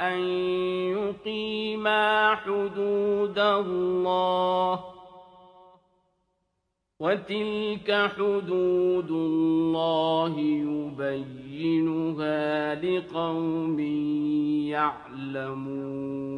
أن يقيما حدود الله وتلك حدود الله يبينها لقوم يعلمون